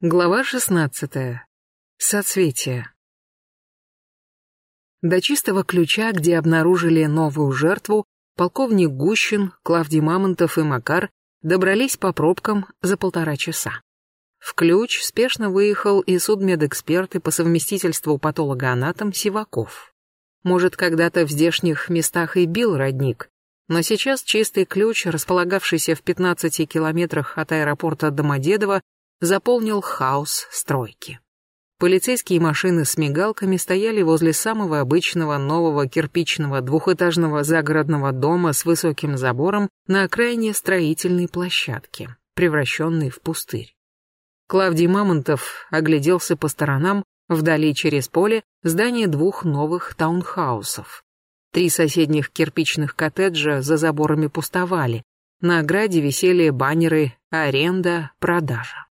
Глава 16. Соцветие. До чистого ключа, где обнаружили новую жертву, полковник Гущин, Клавдий Мамонтов и Макар добрались по пробкам за полтора часа. В ключ спешно выехал и судмедэксперт и по совместительству патологоанатом Сиваков. Может, когда-то в здешних местах и бил родник, но сейчас чистый ключ, располагавшийся в 15 километрах от аэропорта Домодедово, заполнил хаос стройки. Полицейские машины с мигалками стояли возле самого обычного нового кирпичного двухэтажного загородного дома с высоким забором на окраине строительной площадки, превращенной в пустырь. Клавдий Мамонтов огляделся по сторонам, вдали через поле здание двух новых таунхаусов. Три соседних кирпичных коттеджа за заборами пустовали, на ограде висели баннеры «Аренда, продажа».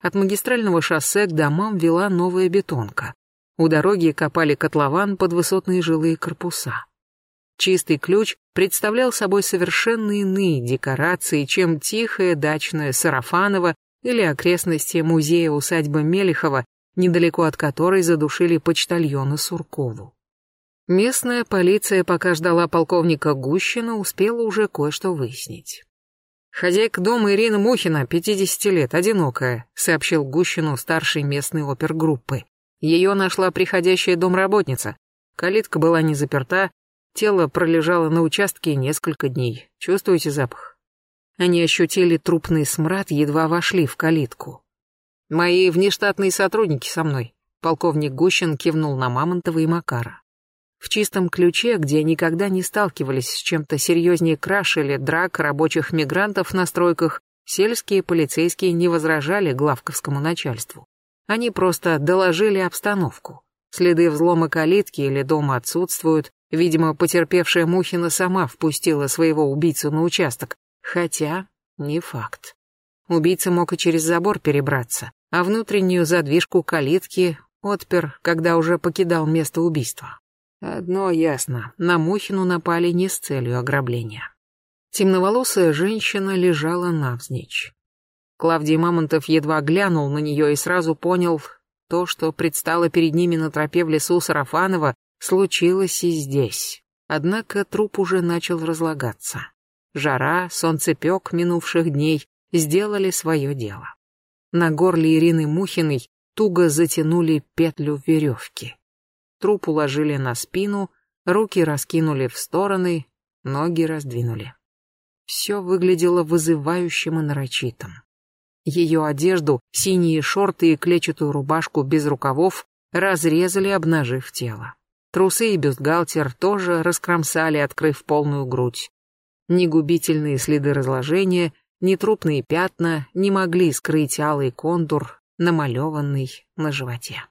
От магистрального шоссе к домам вела новая бетонка. У дороги копали котлован под высотные жилые корпуса. Чистый ключ представлял собой совершенно иные декорации, чем тихое дачное Сарафаново или окрестности музея усадьбы Мелехова, недалеко от которой задушили почтальона Суркову. Местная полиция, пока ждала полковника Гущина, успела уже кое-что выяснить. «Хозяйка дома Ирина Мухина, 50 лет, одинокая», сообщил Гущину старший местной опергруппы. Ее нашла приходящая домработница. Калитка была не заперта, тело пролежало на участке несколько дней. Чувствуете запах? Они ощутили трупный смрад, едва вошли в калитку. «Мои внештатные сотрудники со мной», полковник Гущин кивнул на Мамонтова и Макара. В чистом ключе, где никогда не сталкивались с чем-то серьезнее краж или драк рабочих мигрантов на стройках, сельские полицейские не возражали главковскому начальству. Они просто доложили обстановку. Следы взлома калитки или дома отсутствуют. Видимо, потерпевшая Мухина сама впустила своего убийцу на участок. Хотя, не факт. Убийца мог и через забор перебраться, а внутреннюю задвижку калитки отпер, когда уже покидал место убийства. Одно ясно, на Мухину напали не с целью ограбления. Темноволосая женщина лежала навзничь. Клавдий Мамонтов едва глянул на нее и сразу понял, то, что предстало перед ними на тропе в лесу Сарафанова, случилось и здесь. Однако труп уже начал разлагаться. Жара, солнцепек минувших дней сделали свое дело. На горле Ирины Мухиной туго затянули петлю веревки. Труп уложили на спину, руки раскинули в стороны, ноги раздвинули. Все выглядело вызывающим и нарочитым. Ее одежду, синие шорты и клетчатую рубашку без рукавов разрезали, обнажив тело. Трусы и бюстгальтер тоже раскромсали, открыв полную грудь. Ни губительные следы разложения, ни трупные пятна не могли скрыть алый контур, намалеванный на животе.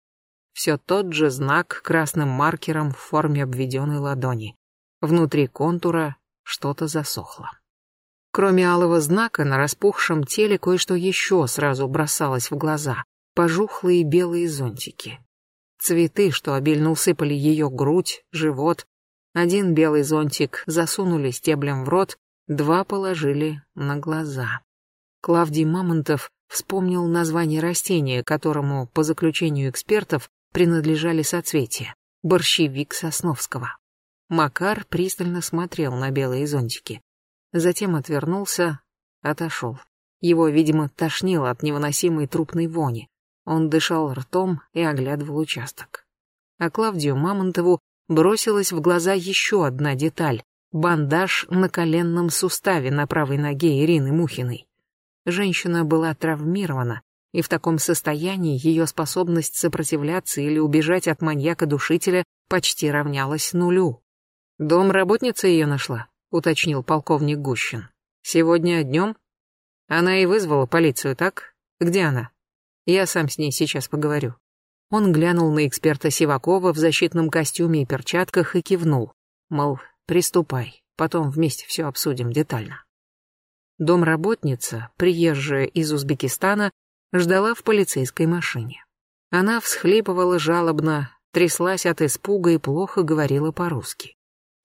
Все тот же знак красным маркером в форме обведенной ладони. Внутри контура что-то засохло. Кроме алого знака, на распухшем теле кое-что еще сразу бросалось в глаза. Пожухлые белые зонтики. Цветы, что обильно усыпали ее грудь, живот. Один белый зонтик засунули стеблем в рот, два положили на глаза. Клавдий Мамонтов вспомнил название растения, которому, по заключению экспертов, принадлежали соцветия. Борщевик Сосновского. Макар пристально смотрел на белые зонтики. Затем отвернулся, отошел. Его, видимо, тошнило от невыносимой трупной вони. Он дышал ртом и оглядывал участок. А Клавдию Мамонтову бросилась в глаза еще одна деталь — бандаж на коленном суставе на правой ноге Ирины Мухиной. Женщина была травмирована, и в таком состоянии ее способность сопротивляться или убежать от маньяка-душителя почти равнялась нулю. «Дом работница ее нашла», — уточнил полковник Гущин. «Сегодня днем?» «Она и вызвала полицию, так? Где она?» «Я сам с ней сейчас поговорю». Он глянул на эксперта Сивакова в защитном костюме и перчатках и кивнул, мол, приступай, потом вместе все обсудим детально. Домработница, приезжая из Узбекистана, ждала в полицейской машине. Она всхлипывала жалобно, тряслась от испуга и плохо говорила по-русски.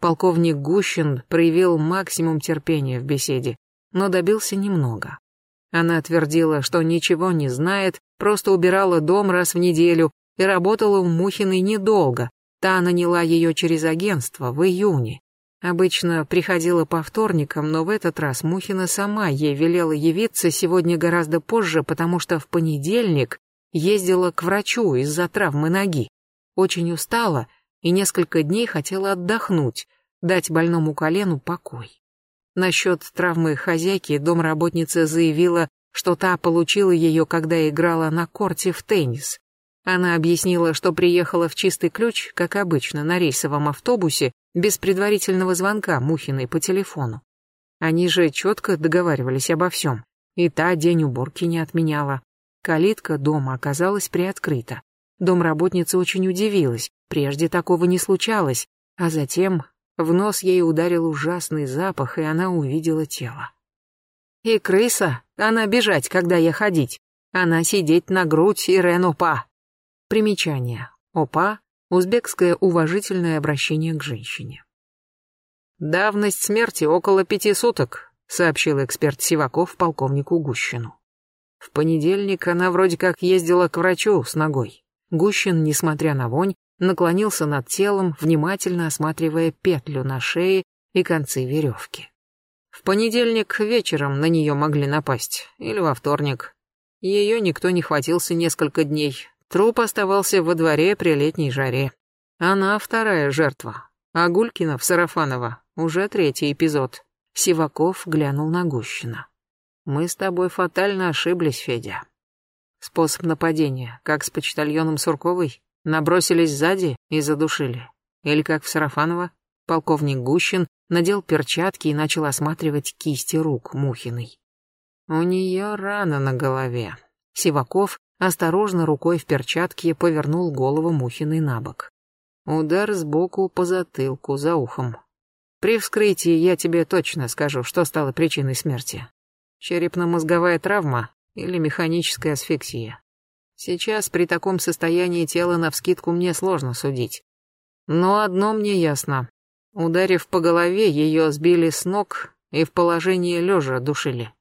Полковник Гущин проявил максимум терпения в беседе, но добился немного. Она твердила, что ничего не знает, просто убирала дом раз в неделю и работала у Мухиной недолго. Та наняла ее через агентство в июне. Обычно приходила по вторникам, но в этот раз Мухина сама ей велела явиться сегодня гораздо позже, потому что в понедельник ездила к врачу из-за травмы ноги. Очень устала и несколько дней хотела отдохнуть, дать больному колену покой. Насчет травмы хозяйки домработница заявила, что та получила ее, когда играла на корте в теннис. Она объяснила, что приехала в чистый ключ, как обычно, на рейсовом автобусе, без предварительного звонка Мухиной по телефону. Они же четко договаривались обо всем. И та день уборки не отменяла. Калитка дома оказалась приоткрыта. Домработница очень удивилась, прежде такого не случалось, а затем в нос ей ударил ужасный запах, и она увидела тело. И крыса, она бежать, когда я ходить. Она сидеть на грудь Ирен Опа. Примечание. Опа – узбекское уважительное обращение к женщине. «Давность смерти около пяти суток», — сообщил эксперт Сиваков полковнику Гущину. В понедельник она вроде как ездила к врачу с ногой. Гущин, несмотря на вонь, наклонился над телом, внимательно осматривая петлю на шее и концы веревки. В понедельник вечером на нее могли напасть, или во вторник. Ее никто не хватился несколько дней. Труп оставался во дворе при летней жаре. Она вторая жертва. А в Сарафаново уже третий эпизод. Сиваков глянул на Гущина. «Мы с тобой фатально ошиблись, Федя. Способ нападения, как с почтальоном Сурковой?» Набросились сзади и задушили. Или как в Сарафаново, полковник Гущин надел перчатки и начал осматривать кисти рук Мухиной. У нее рана на голове. Сиваков осторожно рукой в перчатке повернул голову Мухиной на бок. Удар сбоку по затылку, за ухом. При вскрытии я тебе точно скажу, что стало причиной смерти. Черепно-мозговая травма или механическая асфиксия. Сейчас при таком состоянии тела навскидку мне сложно судить. Но одно мне ясно. Ударив по голове, ее сбили с ног и в положении лежа душили.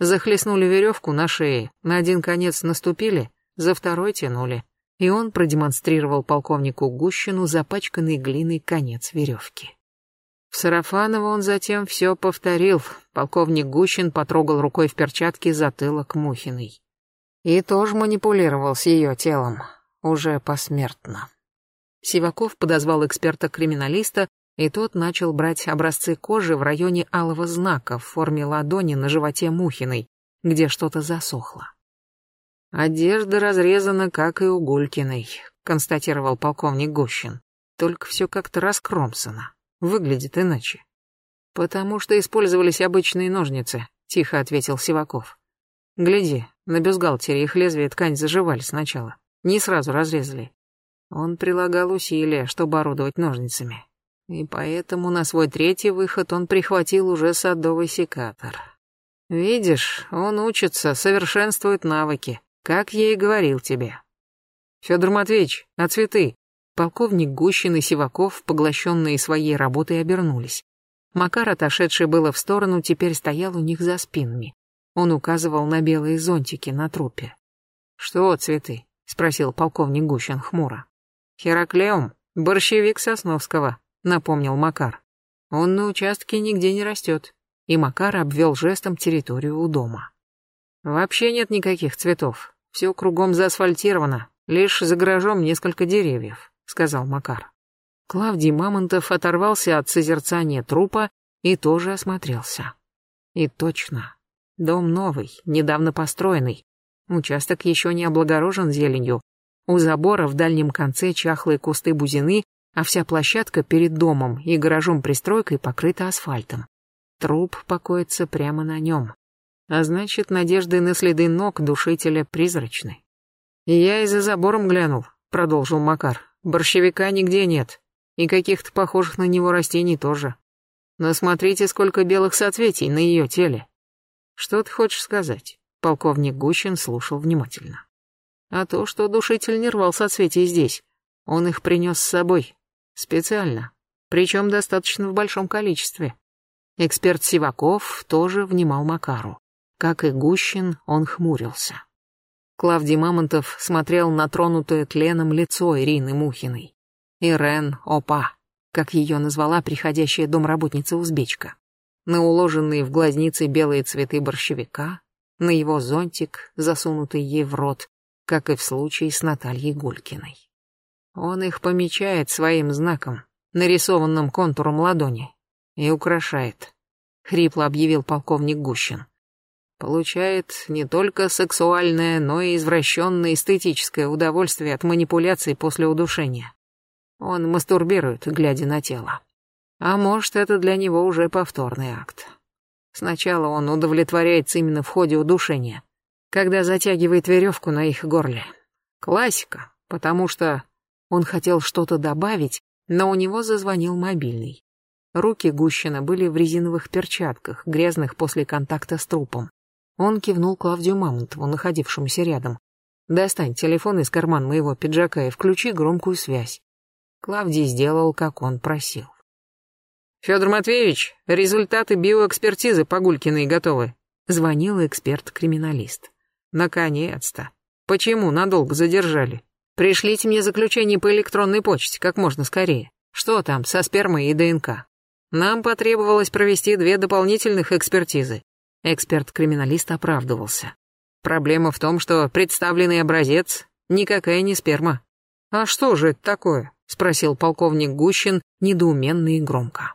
Захлестнули веревку на шее, на один конец наступили, за второй тянули. И он продемонстрировал полковнику Гущину запачканный глиной конец веревки. В Сарафаново он затем все повторил. Полковник Гущин потрогал рукой в перчатке затылок Мухиной. И тоже манипулировал с ее телом, уже посмертно. Сиваков подозвал эксперта-криминалиста, и тот начал брать образцы кожи в районе алого знака в форме ладони на животе Мухиной, где что-то засохло. «Одежда разрезана, как и у Гулькиной», — констатировал полковник Гущин. «Только все как-то раскромсано. Выглядит иначе». «Потому что использовались обычные ножницы», — тихо ответил Сиваков. «Гляди, на бюстгальтере их лезвия ткань заживали сначала. Не сразу разрезали. Он прилагал усилия, чтобы орудовать ножницами. И поэтому на свой третий выход он прихватил уже садовый секатор. Видишь, он учится, совершенствует навыки, как я и говорил тебе. Федор Матвеевич, а цветы? Полковник Гущин и Сиваков, поглощенные своей работой, обернулись. Макар, отошедший было в сторону, теперь стоял у них за спинами. Он указывал на белые зонтики на трупе. «Что цветы?» — спросил полковник Гущин хмуро. «Хераклеум, борщевик Сосновского», — напомнил Макар. «Он на участке нигде не растет». И Макар обвел жестом территорию у дома. «Вообще нет никаких цветов. Все кругом заасфальтировано. Лишь за гаражом несколько деревьев», — сказал Макар. Клавдий Мамонтов оторвался от созерцания трупа и тоже осмотрелся. И точно, Дом новый, недавно построенный. Участок еще не облагорожен зеленью. У забора в дальнем конце чахлые кусты бузины, а вся площадка перед домом и гаражом-пристройкой покрыта асфальтом. Труп покоится прямо на нем. А значит, надежды на следы ног душителя призрачны. «Я и за забором глянул», — продолжил Макар. «Борщевика нигде нет. И каких-то похожих на него растений тоже. Но смотрите, сколько белых соцветий на ее теле. Что ты хочешь сказать? Полковник Гущин слушал внимательно. А то, что душитель не рвал соцветия здесь. Он их принес с собой. Специально. Причем достаточно в большом количестве. Эксперт Сиваков тоже внимал Макару. Как и Гущин, он хмурился. Клавдий Мамонтов смотрел на тронутое тленом лицо Ирины Мухиной. Ирен Опа, как ее назвала приходящая домработница-узбечка. На уложенные в глазницы белые цветы борщевика, на его зонтик, засунутый ей в рот, как и в случае с Натальей Гулькиной. Он их помечает своим знаком, нарисованным контуром ладони, и украшает, хрипло объявил полковник Гущин получает не только сексуальное, но и извращенное эстетическое удовольствие от манипуляций после удушения. Он мастурбирует, глядя на тело. А может, это для него уже повторный акт. Сначала он удовлетворяется именно в ходе удушения, когда затягивает веревку на их горле. Классика, потому что он хотел что-то добавить, но у него зазвонил мобильный. Руки Гущина были в резиновых перчатках, грязных после контакта с трупом. Он кивнул Клавдию Мамонтову, находившемуся рядом. «Достань телефон из кармана моего пиджака и включи громкую связь». Клавдий сделал, как он просил. «Федор Матвеевич, результаты биоэкспертизы по Гулькиной готовы», — звонил эксперт-криминалист. «Наконец-то. Почему надолго задержали? Пришлите мне заключение по электронной почте как можно скорее. Что там со спермой и ДНК? Нам потребовалось провести две дополнительных экспертизы. Эксперт-криминалист оправдывался. Проблема в том, что представленный образец никакая не сперма. «А что же это такое?» — спросил полковник Гущин недоуменно и громко.